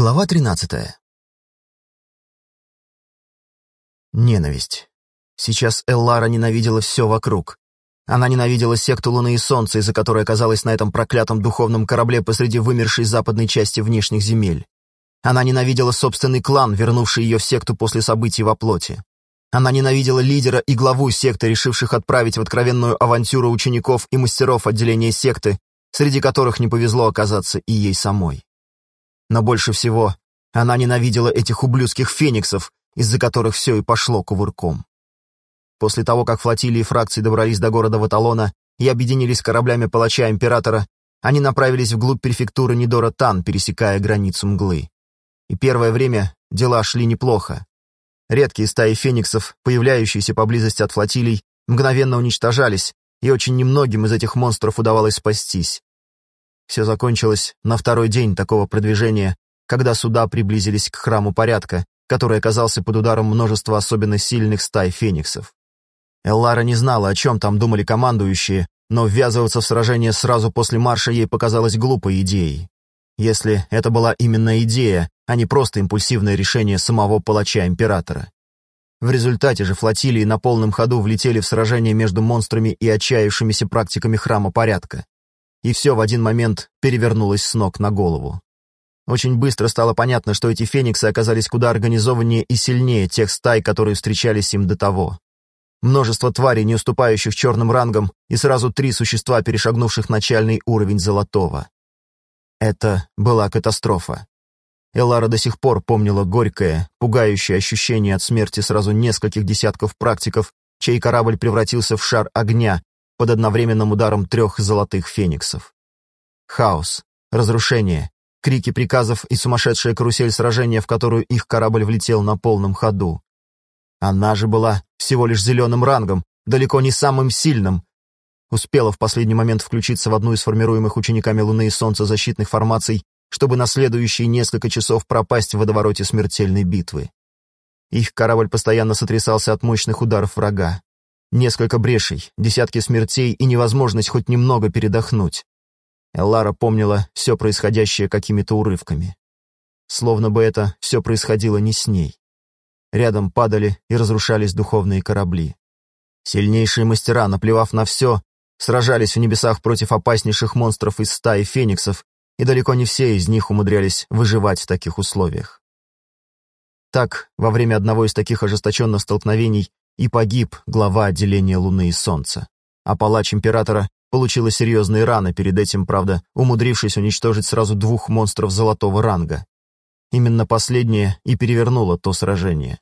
Глава 13. Ненависть. Сейчас Эллара ненавидела все вокруг. Она ненавидела секту Луны и Солнца, из-за которой оказалась на этом проклятом духовном корабле посреди вымершей западной части внешних земель. Она ненавидела собственный клан, вернувший ее в секту после событий во плоти. Она ненавидела лидера и главу секты, решивших отправить в откровенную авантюру учеников и мастеров отделения секты, среди которых не повезло оказаться и ей самой. Но больше всего она ненавидела этих ублюдских фениксов, из-за которых все и пошло кувырком. После того, как флотилии фракций добрались до города Ваталона и объединились кораблями палача Императора, они направились вглубь префектуры Нидора Тан, пересекая границу мглы. И первое время дела шли неплохо. Редкие стаи фениксов, появляющиеся поблизости от флотилий, мгновенно уничтожались, и очень немногим из этих монстров удавалось спастись. Все закончилось на второй день такого продвижения, когда суда приблизились к храму порядка, который оказался под ударом множества особенно сильных стай фениксов. Эллара не знала, о чем там думали командующие, но ввязываться в сражение сразу после марша ей показалось глупой идеей. Если это была именно идея, а не просто импульсивное решение самого палача-императора. В результате же флотилии на полном ходу влетели в сражение между монстрами и отчаявшимися практиками храма порядка и все в один момент перевернулось с ног на голову. Очень быстро стало понятно, что эти фениксы оказались куда организованнее и сильнее тех стай, которые встречались им до того. Множество тварей, не уступающих черным рангам, и сразу три существа, перешагнувших начальный уровень золотого. Это была катастрофа. Элара до сих пор помнила горькое, пугающее ощущение от смерти сразу нескольких десятков практиков, чей корабль превратился в шар огня, под одновременным ударом трех золотых фениксов. Хаос, разрушение, крики приказов и сумасшедшая карусель сражения, в которую их корабль влетел на полном ходу. Она же была всего лишь зеленым рангом, далеко не самым сильным. Успела в последний момент включиться в одну из формируемых учениками Луны и Солнца защитных формаций, чтобы на следующие несколько часов пропасть в водовороте смертельной битвы. Их корабль постоянно сотрясался от мощных ударов врага. Несколько брешей, десятки смертей и невозможность хоть немного передохнуть. Эллара помнила все происходящее какими-то урывками. Словно бы это все происходило не с ней. Рядом падали и разрушались духовные корабли. Сильнейшие мастера, наплевав на все, сражались в небесах против опаснейших монстров из стаи фениксов, и далеко не все из них умудрялись выживать в таких условиях. Так, во время одного из таких ожесточенных столкновений и погиб глава отделения Луны и Солнца. А палач Императора получила серьезные раны, перед этим, правда, умудрившись уничтожить сразу двух монстров золотого ранга. Именно последнее и перевернуло то сражение.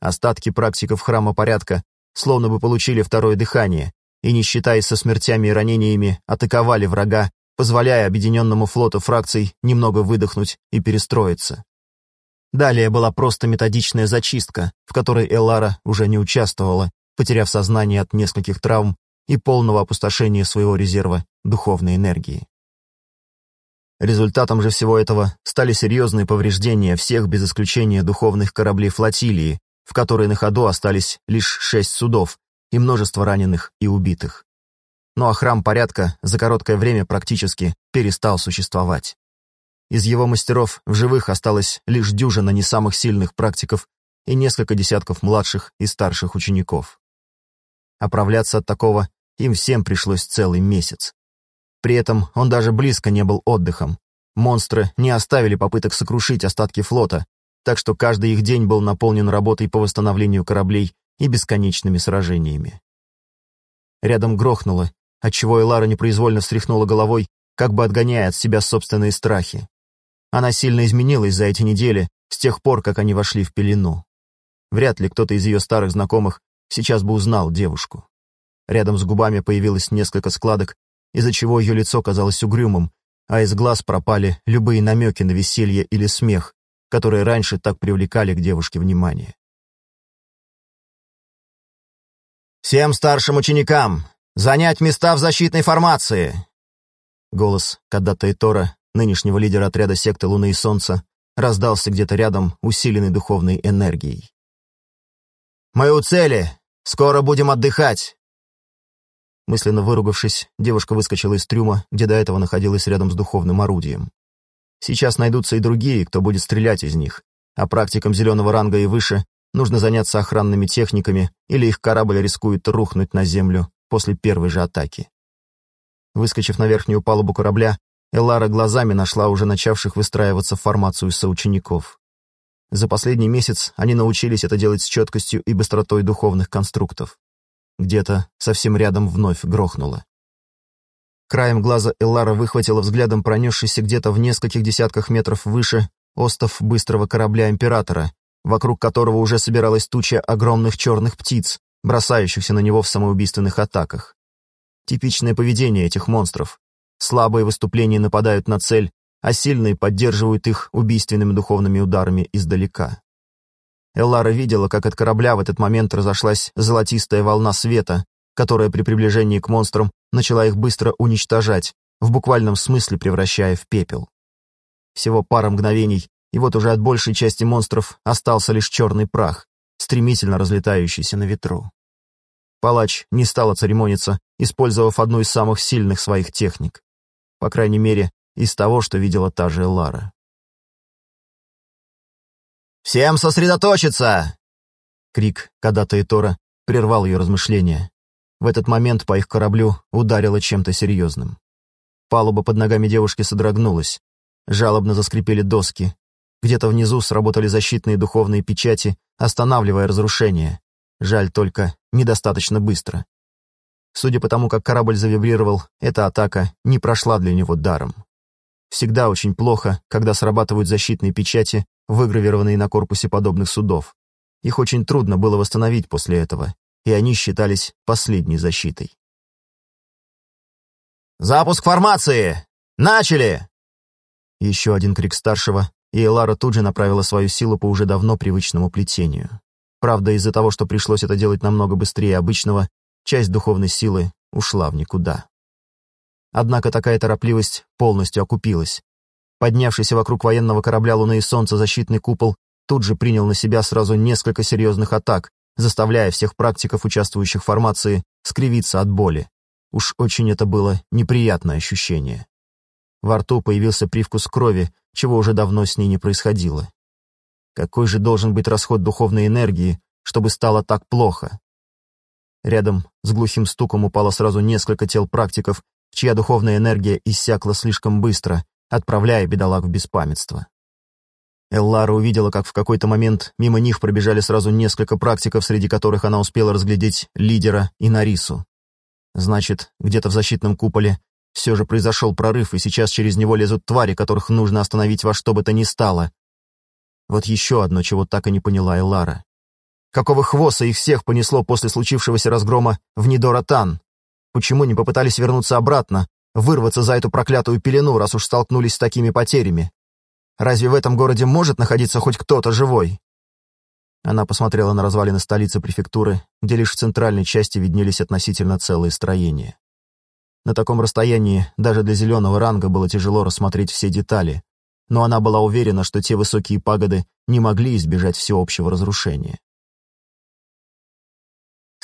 Остатки практиков Храма Порядка словно бы получили второе дыхание и, не считаясь со смертями и ранениями, атаковали врага, позволяя объединенному флоту фракций немного выдохнуть и перестроиться. Далее была просто методичная зачистка, в которой Эллара уже не участвовала, потеряв сознание от нескольких травм и полного опустошения своего резерва духовной энергии. Результатом же всего этого стали серьезные повреждения всех без исключения духовных кораблей флотилии, в которой на ходу остались лишь шесть судов и множество раненых и убитых. Ну а храм порядка за короткое время практически перестал существовать. Из его мастеров в живых осталось лишь дюжина не самых сильных практиков и несколько десятков младших и старших учеников. Оправляться от такого им всем пришлось целый месяц. При этом он даже близко не был отдыхом. Монстры не оставили попыток сокрушить остатки флота, так что каждый их день был наполнен работой по восстановлению кораблей и бесконечными сражениями. Рядом грохнуло, отчего Элара непроизвольно встряхнула головой, как бы отгоняя от себя собственные страхи. Она сильно изменилась за эти недели, с тех пор, как они вошли в пелену. Вряд ли кто-то из ее старых знакомых сейчас бы узнал девушку. Рядом с губами появилось несколько складок, из-за чего ее лицо казалось угрюмым, а из глаз пропали любые намеки на веселье или смех, которые раньше так привлекали к девушке внимание. «Всем старшим ученикам! Занять места в защитной формации!» Голос Каддата и Тора нынешнего лидера отряда секты Луны и Солнца, раздался где-то рядом, усиленный духовной энергией. «Мы у цели! Скоро будем отдыхать!» Мысленно выругавшись, девушка выскочила из трюма, где до этого находилась рядом с духовным орудием. Сейчас найдутся и другие, кто будет стрелять из них, а практикам зеленого ранга и выше нужно заняться охранными техниками, или их корабль рискует рухнуть на землю после первой же атаки. Выскочив на верхнюю палубу корабля, Элара глазами нашла уже начавших выстраиваться в формацию соучеников. За последний месяц они научились это делать с четкостью и быстротой духовных конструктов. Где-то совсем рядом вновь грохнуло. Краем глаза Эллара выхватила взглядом пронесшийся где-то в нескольких десятках метров выше остов быстрого корабля Императора, вокруг которого уже собиралась туча огромных черных птиц, бросающихся на него в самоубийственных атаках. Типичное поведение этих монстров. Слабые выступления нападают на цель, а сильные поддерживают их убийственными духовными ударами издалека. Эллара видела, как от корабля в этот момент разошлась золотистая волна света, которая при приближении к монстрам начала их быстро уничтожать, в буквальном смысле превращая в пепел. Всего пара мгновений, и вот уже от большей части монстров остался лишь черный прах, стремительно разлетающийся на ветру. Палач не стала церемониться, использовав одну из самых сильных своих техник. По крайней мере, из того, что видела та же Лара. «Всем сосредоточиться!» Крик Кадата и Тора прервал ее размышления. В этот момент по их кораблю ударило чем-то серьезным. Палуба под ногами девушки содрогнулась. Жалобно заскрипели доски. Где-то внизу сработали защитные духовные печати, останавливая разрушение. Жаль только, недостаточно быстро. Судя по тому, как корабль завибрировал, эта атака не прошла для него даром. Всегда очень плохо, когда срабатывают защитные печати, выгравированные на корпусе подобных судов. Их очень трудно было восстановить после этого, и они считались последней защитой. «Запуск формации! Начали!» Еще один крик старшего, и Элара тут же направила свою силу по уже давно привычному плетению. Правда, из-за того, что пришлось это делать намного быстрее обычного, часть духовной силы ушла в никуда. Однако такая торопливость полностью окупилась. Поднявшийся вокруг военного корабля Луны и Солнца защитный купол тут же принял на себя сразу несколько серьезных атак, заставляя всех практиков, участвующих в формации, скривиться от боли. Уж очень это было неприятное ощущение. Во рту появился привкус крови, чего уже давно с ней не происходило. Какой же должен быть расход духовной энергии, чтобы стало так плохо? Рядом с глухим стуком упало сразу несколько тел практиков, чья духовная энергия иссякла слишком быстро, отправляя бедолаг в беспамятство. Эллара увидела, как в какой-то момент мимо них пробежали сразу несколько практиков, среди которых она успела разглядеть лидера и Нарису. Значит, где-то в защитном куполе все же произошел прорыв, и сейчас через него лезут твари, которых нужно остановить во что бы то ни стало. Вот еще одно, чего так и не поняла Эллара. Какого хвоста их всех понесло после случившегося разгрома в Нидоратан? Почему не попытались вернуться обратно, вырваться за эту проклятую пелену, раз уж столкнулись с такими потерями? Разве в этом городе может находиться хоть кто-то живой? Она посмотрела на развалины столицы префектуры, где лишь в центральной части виднелись относительно целые строения. На таком расстоянии даже для зеленого ранга было тяжело рассмотреть все детали, но она была уверена, что те высокие пагоды не могли избежать всеобщего разрушения.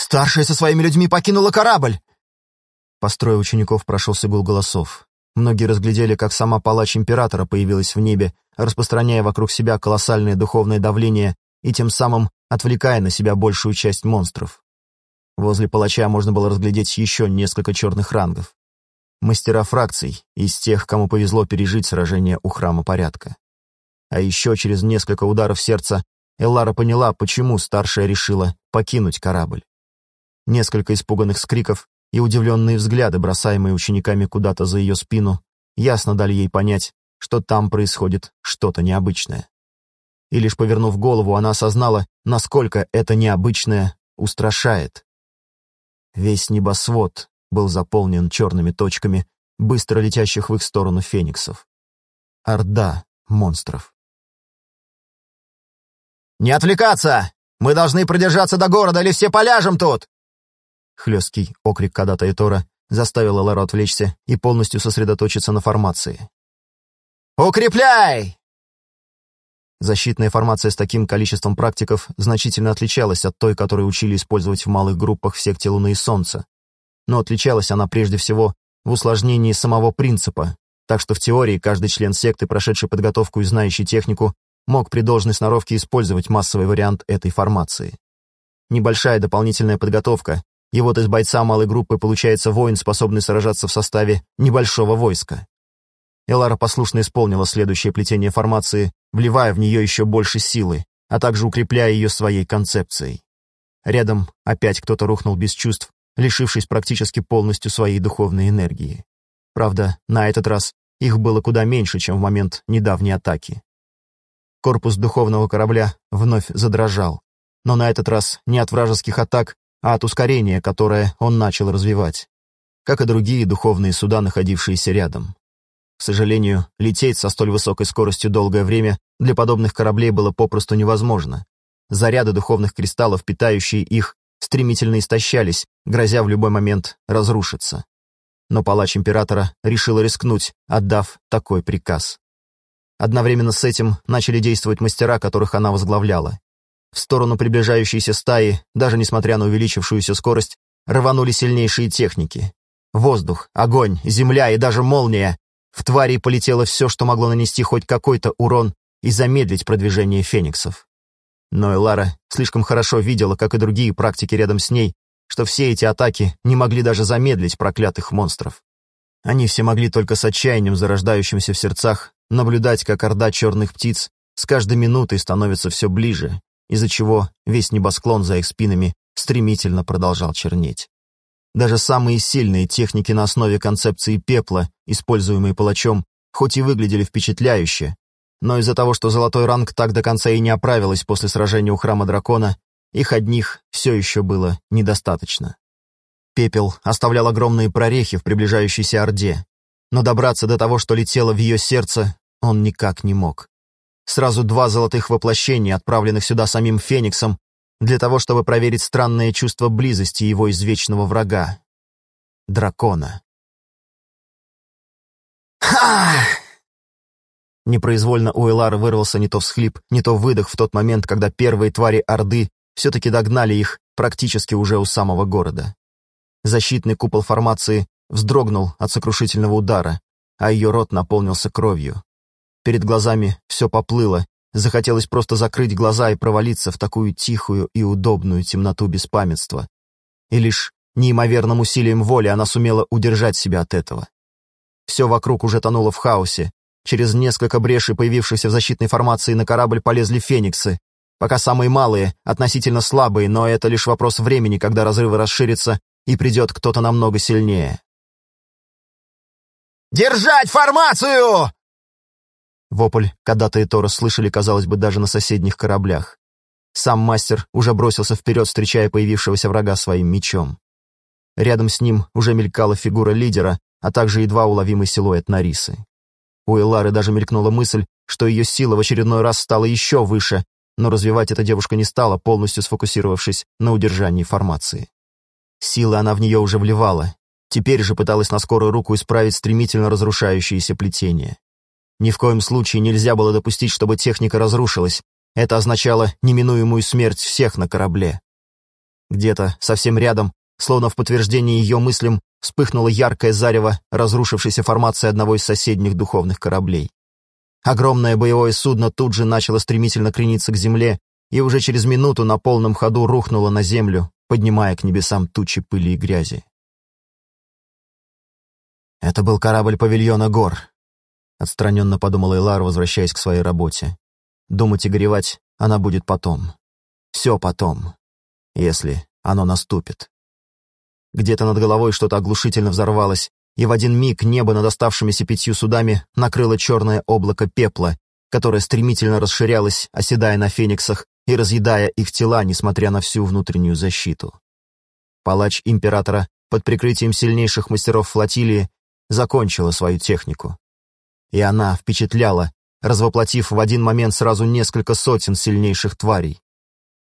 «Старшая со своими людьми покинула корабль!» По строю учеников прошелся гул голосов. Многие разглядели, как сама палач императора появилась в небе, распространяя вокруг себя колоссальное духовное давление и тем самым отвлекая на себя большую часть монстров. Возле палача можно было разглядеть еще несколько черных рангов. Мастера фракций, из тех, кому повезло пережить сражение у храма порядка. А еще через несколько ударов сердца Эллара поняла, почему старшая решила покинуть корабль. Несколько испуганных скриков и удивленные взгляды, бросаемые учениками куда-то за ее спину, ясно дали ей понять, что там происходит что-то необычное. И лишь повернув голову, она осознала, насколько это необычное устрашает. Весь небосвод был заполнен черными точками, быстро летящих в их сторону фениксов. Орда монстров. «Не отвлекаться! Мы должны продержаться до города, или все поляжем тут!» Хлесткий окрик Кадата и Тора заставил Лару отвлечься и полностью сосредоточиться на формации. «Укрепляй!» Защитная формация с таким количеством практиков значительно отличалась от той, которую учили использовать в малых группах в секте Луны и Солнца. Но отличалась она прежде всего в усложнении самого принципа, Так что в теории каждый член секты, прошедший подготовку и знающий технику, мог при должной сноровке использовать массовый вариант этой формации. Небольшая дополнительная подготовка, и вот из бойца малой группы получается воин, способный сражаться в составе небольшого войска. Элара послушно исполнила следующее плетение формации, вливая в нее еще больше силы, а также укрепляя ее своей концепцией. Рядом опять кто-то рухнул без чувств, лишившись практически полностью своей духовной энергии. Правда, на этот раз их было куда меньше, чем в момент недавней атаки. Корпус духовного корабля вновь задрожал, но на этот раз не от вражеских атак, а от ускорения, которое он начал развивать, как и другие духовные суда, находившиеся рядом. К сожалению, лететь со столь высокой скоростью долгое время для подобных кораблей было попросту невозможно. Заряды духовных кристаллов, питающие их, стремительно истощались, грозя в любой момент разрушиться. Но палач императора решил рискнуть, отдав такой приказ. Одновременно с этим начали действовать мастера, которых она возглавляла. В сторону приближающейся стаи, даже несмотря на увеличившуюся скорость, рванули сильнейшие техники. Воздух, огонь, земля и даже молния. В твари полетело все, что могло нанести хоть какой-то урон и замедлить продвижение фениксов. Но Элара слишком хорошо видела, как и другие практики рядом с ней, что все эти атаки не могли даже замедлить проклятых монстров. Они все могли только с отчаянием, зарождающимся в сердцах, наблюдать, как орда черных птиц с каждой минутой становится все ближе, из-за чего весь небосклон за их спинами стремительно продолжал чернеть. Даже самые сильные техники на основе концепции пепла, используемые палачом, хоть и выглядели впечатляюще, но из-за того, что золотой ранг так до конца и не оправилась после сражения у храма дракона, их одних все еще было недостаточно. Пепел оставлял огромные прорехи в приближающейся Орде, но добраться до того, что летело в ее сердце, он никак не мог. Сразу два золотых воплощения, отправленных сюда самим Фениксом, для того, чтобы проверить странное чувство близости его извечного врага — дракона. «Ха!» Непроизвольно у Элары вырвался не то всхлип, не то выдох в тот момент, когда первые твари Орды все-таки догнали их практически уже у самого города. Защитный купол формации вздрогнул от сокрушительного удара, а ее рот наполнился кровью. Перед глазами все поплыло, захотелось просто закрыть глаза и провалиться в такую тихую и удобную темноту беспамятства. И лишь неимоверным усилием воли она сумела удержать себя от этого. Все вокруг уже тонуло в хаосе. Через несколько брешей, появившихся в защитной формации, на корабль полезли фениксы. Пока самые малые, относительно слабые, но это лишь вопрос времени, когда разрывы расширятся и придет кто-то намного сильнее. «Держать формацию!» Вопль Кадата и Тора слышали, казалось бы, даже на соседних кораблях. Сам мастер уже бросился вперед, встречая появившегося врага своим мечом. Рядом с ним уже мелькала фигура лидера, а также едва уловимый силуэт Нарисы. У Элары даже мелькнула мысль, что ее сила в очередной раз стала еще выше, но развивать эта девушка не стала, полностью сфокусировавшись на удержании формации. Силы она в нее уже вливала, теперь же пыталась на скорую руку исправить стремительно разрушающееся плетение. Ни в коем случае нельзя было допустить, чтобы техника разрушилась. Это означало неминуемую смерть всех на корабле. Где-то совсем рядом, словно в подтверждение ее мыслям, вспыхнуло яркое зарево разрушившейся формации одного из соседних духовных кораблей. Огромное боевое судно тут же начало стремительно крениться к земле и уже через минуту на полном ходу рухнуло на землю, поднимая к небесам тучи пыли и грязи. Это был корабль павильона гор, Отстраненно подумала Элар, возвращаясь к своей работе. Думать и горевать она будет потом. Все потом. Если оно наступит. Где-то над головой что-то оглушительно взорвалось, и в один миг небо над оставшимися пятью судами накрыло черное облако пепла, которое стремительно расширялось, оседая на фениксах и разъедая их тела, несмотря на всю внутреннюю защиту. Палач императора под прикрытием сильнейших мастеров флотилии закончила свою технику. И она впечатляла, развоплотив в один момент сразу несколько сотен сильнейших тварей.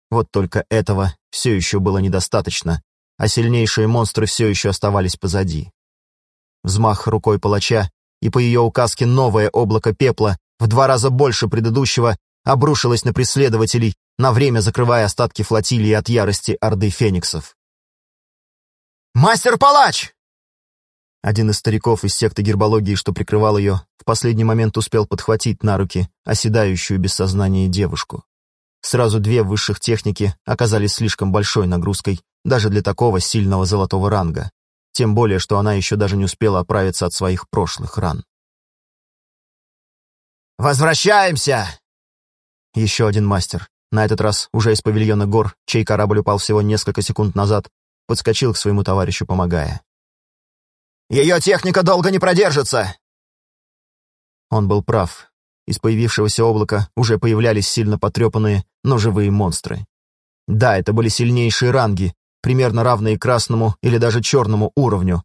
Вот только этого все еще было недостаточно, а сильнейшие монстры все еще оставались позади. Взмах рукой палача, и по ее указке новое облако пепла, в два раза больше предыдущего, обрушилось на преследователей, на время закрывая остатки флотилии от ярости Орды Фениксов. «Мастер-палач!» Один из стариков из секты гербологии, что прикрывал ее, в последний момент успел подхватить на руки оседающую без сознания девушку. Сразу две высших техники оказались слишком большой нагрузкой даже для такого сильного золотого ранга, тем более, что она еще даже не успела оправиться от своих прошлых ран. «Возвращаемся!» Еще один мастер, на этот раз уже из павильона гор, чей корабль упал всего несколько секунд назад, подскочил к своему товарищу, помогая. «Ее техника долго не продержится!» Он был прав. Из появившегося облака уже появлялись сильно потрепанные, но живые монстры. Да, это были сильнейшие ранги, примерно равные красному или даже черному уровню,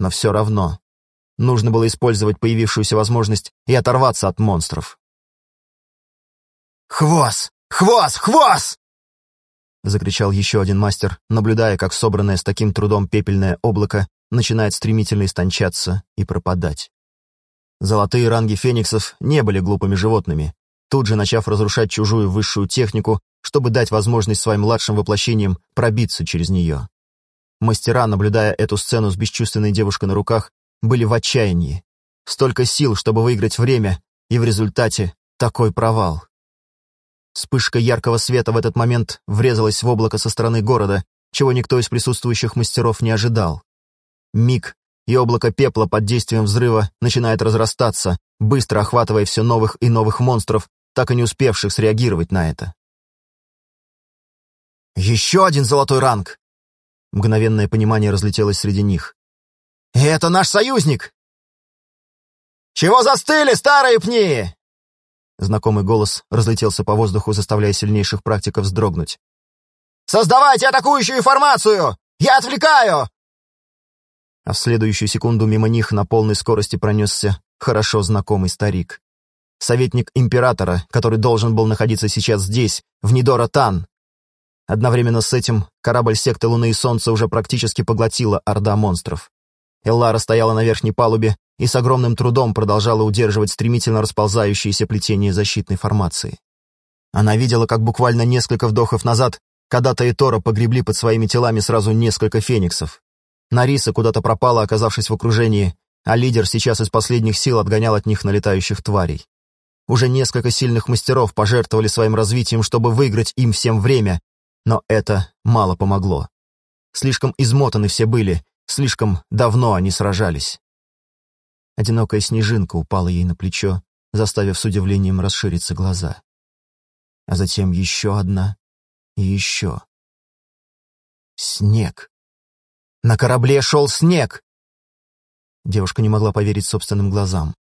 но все равно. Нужно было использовать появившуюся возможность и оторваться от монстров. «Хвост! Хвост! Хвост!» Закричал еще один мастер, наблюдая, как собранное с таким трудом пепельное облако начинает стремительно истончаться и пропадать. Золотые ранги фениксов не были глупыми животными, тут же начав разрушать чужую высшую технику, чтобы дать возможность своим младшим воплощениям пробиться через нее. Мастера, наблюдая эту сцену с бесчувственной девушкой на руках, были в отчаянии. Столько сил, чтобы выиграть время, и в результате такой провал. Вспышка яркого света в этот момент врезалась в облако со стороны города, чего никто из присутствующих мастеров не ожидал. Миг, и облако пепла под действием взрыва начинает разрастаться, быстро охватывая все новых и новых монстров, так и не успевших среагировать на это. «Еще один золотой ранг!» Мгновенное понимание разлетелось среди них. «Это наш союзник!» «Чего застыли, старые пни?» Знакомый голос разлетелся по воздуху, заставляя сильнейших практиков вздрогнуть. «Создавайте атакующую формацию! Я отвлекаю!» А в следующую секунду мимо них на полной скорости пронесся хорошо знакомый старик. Советник императора, который должен был находиться сейчас здесь, в Нидора Тан. Одновременно с этим корабль секты Луны и Солнца уже практически поглотила орда монстров. Эллара стояла на верхней палубе и с огромным трудом продолжала удерживать стремительно расползающееся плетение защитной формации. Она видела, как буквально несколько вдохов назад Кадата и Тора погребли под своими телами сразу несколько фениксов. Нариса куда-то пропала, оказавшись в окружении, а лидер сейчас из последних сил отгонял от них налетающих тварей. Уже несколько сильных мастеров пожертвовали своим развитием, чтобы выиграть им всем время, но это мало помогло. Слишком измотаны все были, слишком давно они сражались. Одинокая снежинка упала ей на плечо, заставив с удивлением расшириться глаза. А затем еще одна и еще. Снег. На корабле шел снег! Девушка не могла поверить собственным глазам.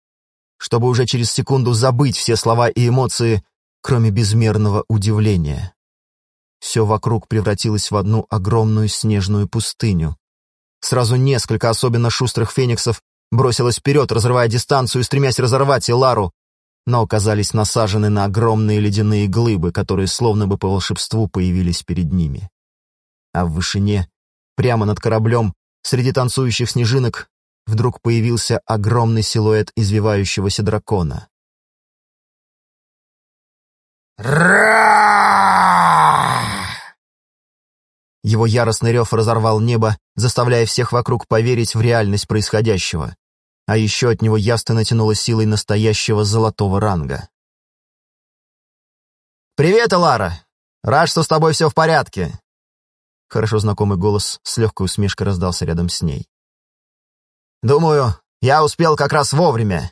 Чтобы уже через секунду забыть все слова и эмоции, кроме безмерного удивления. Все вокруг превратилось в одну огромную снежную пустыню. Сразу несколько особенно шустрых фениксов бросилось вперед, разрывая дистанцию и стремясь разорвать Элару, но оказались насажены на огромные ледяные глыбы, которые словно бы по волшебству появились перед ними. А в вышине Прямо над кораблем, среди танцующих снежинок, вдруг появился огромный силуэт извивающегося дракона. Его яростный рев разорвал небо, заставляя всех вокруг поверить в реальность происходящего. А еще от него явственно тянуло силой настоящего золотого ранга. «Привет, Элара! Рад, что с тобой все в порядке. Хорошо знакомый голос с легкой усмешкой раздался рядом с ней. «Думаю, я успел как раз вовремя.